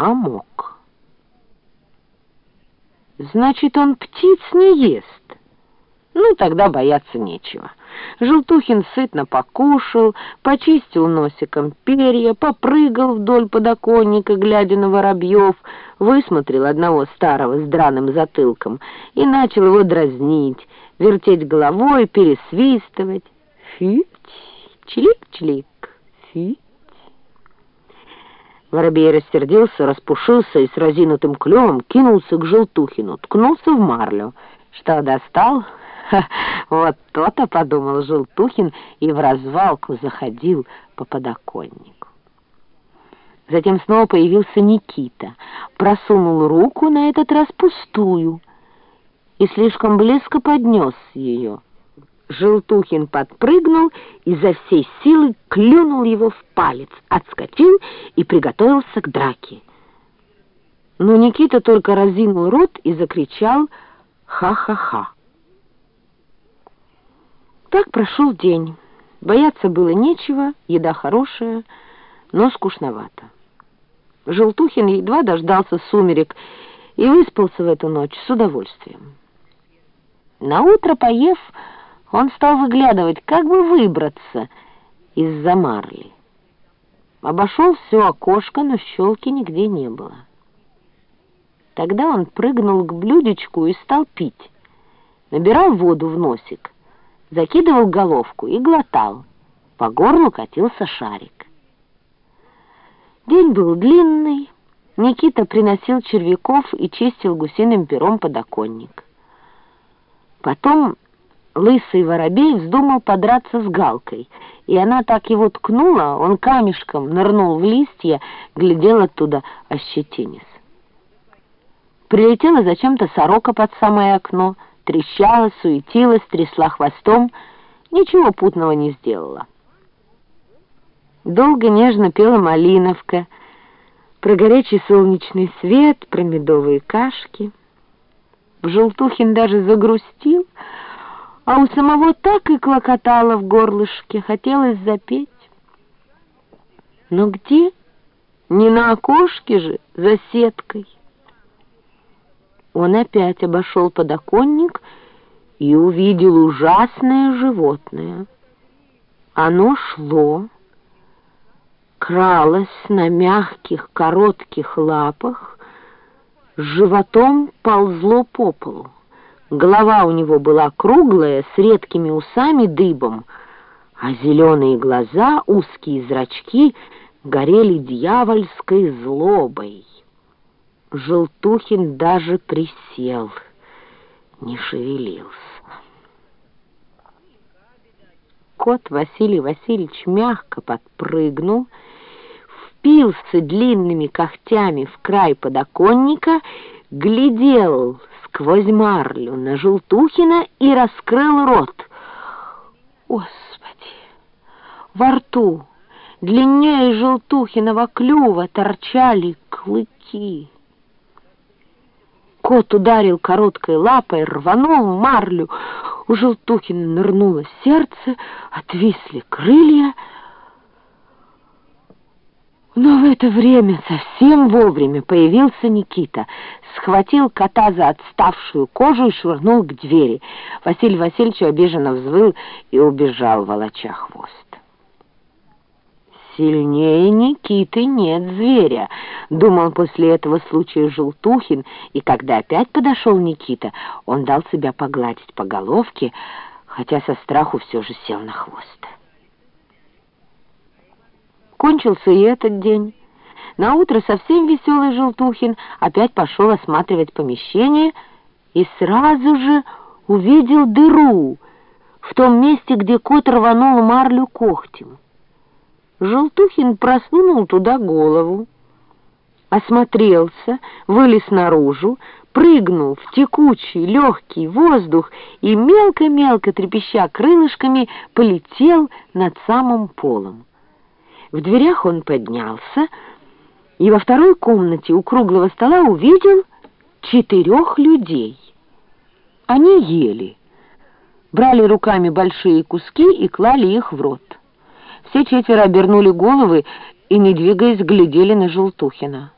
а мог. Значит, он птиц не ест. Ну, тогда бояться нечего. Желтухин сытно покушал, почистил носиком перья, попрыгал вдоль подоконника, глядя на воробьев, высмотрел одного старого с драным затылком и начал его дразнить, вертеть головой, пересвистывать. Фить, члик-члик, фить. Воробей рассердился, распушился и с разинутым клювом кинулся к Желтухину, ткнулся в марлю. Что достал? Ха, вот то-то, подумал Желтухин, и в развалку заходил по подоконнику. Затем снова появился Никита, просунул руку, на этот раз пустую, и слишком близко поднес ее. Желтухин подпрыгнул и за всей силы клюнул его в палец, отскочил и приготовился к драке. Но Никита только разинул рот и закричал «Ха-ха-ха!». Так прошел день. Бояться было нечего, еда хорошая, но скучновато. Желтухин едва дождался сумерек и выспался в эту ночь с удовольствием. Наутро, поев, он стал выглядывать, как бы выбраться из-за марли. Обошел все окошко, но щелки нигде не было. Тогда он прыгнул к блюдечку и стал пить. Набирал воду в носик, закидывал головку и глотал. По горлу катился шарик. День был длинный. Никита приносил червяков и чистил гусиным пером подоконник. Потом лысый воробей вздумал подраться с галкой, и она так его ткнула, он камешком нырнул в листья, глядел оттуда ощетинец. Прилетела зачем-то сорока под самое окно, трещала, суетилась, трясла хвостом, ничего путного не сделала. Долго нежно пела малиновка, про горячий солнечный свет, про медовые кашки. Желтухин даже загрустил, а у самого так и клокотало в горлышке, хотелось запеть. Но где? Не на окошке же, за сеткой. Он опять обошел подоконник и увидел ужасное животное. Оно шло, кралось на мягких коротких лапах, с животом ползло по полу. Голова у него была круглая, с редкими усами дыбом, а зеленые глаза, узкие зрачки горели дьявольской злобой. Желтухин даже присел, не шевелился. Кот Василий Васильевич мягко подпрыгнул, впился длинными когтями в край подоконника, глядел сквозь марлю на Желтухина и раскрыл рот. Господи! Во рту длиннее Желтухиного клюва торчали клыки. Кот ударил короткой лапой, рванул марлю. У Желтухина нырнуло сердце, отвисли крылья — но в это время совсем вовремя появился Никита, схватил кота за отставшую кожу и швырнул к двери. Василий Васильевич обиженно взвыл и убежал, волоча хвост. «Сильнее Никиты нет зверя», — думал после этого случая Желтухин, и когда опять подошел Никита, он дал себя погладить по головке, хотя со страху все же сел на хвост. Кончился и этот день. На утро совсем веселый Желтухин опять пошел осматривать помещение и сразу же увидел дыру в том месте, где кот рванул марлю когтем. Желтухин просунул туда голову, осмотрелся, вылез наружу, прыгнул в текучий, легкий воздух и мелко-мелко трепеща крылышками полетел над самым полом. В дверях он поднялся и во второй комнате у круглого стола увидел четырех людей. Они ели, брали руками большие куски и клали их в рот. Все четверо обернули головы и, не двигаясь, глядели на Желтухина.